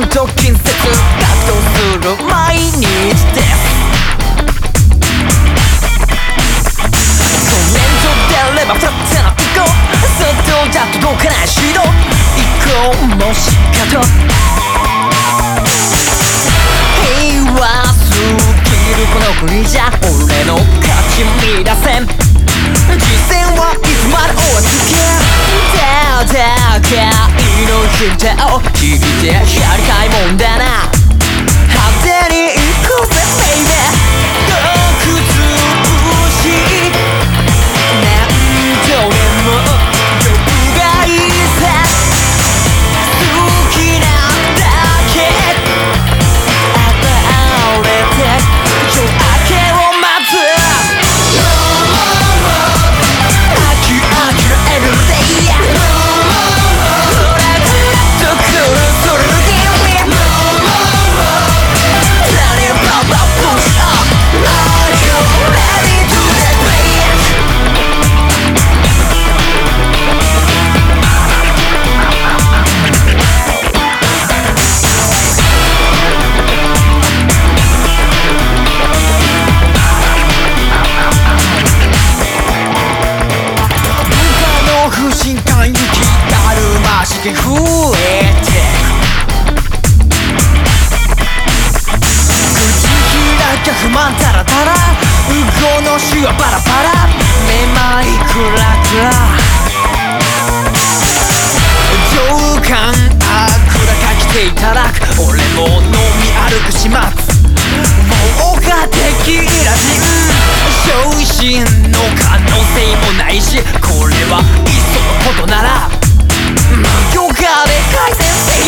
本と近接格闘する毎日ですコメント出れば二つの行こう外じゃ届かない指導行こうもしかと平和すぎるこの国じゃ俺の勝ち見出せん実戦はいつまで追いついの膝を引いてやりたいもんだな。るま式増えて。口開きゃ不満たらたらうごの死はバラバラ。めまいクラクラ上官あくらかきていただく俺も飲み歩く始末。もうが敵いらず昇進の可能性もないしこれはいっそのことなら。You got it, Kaizen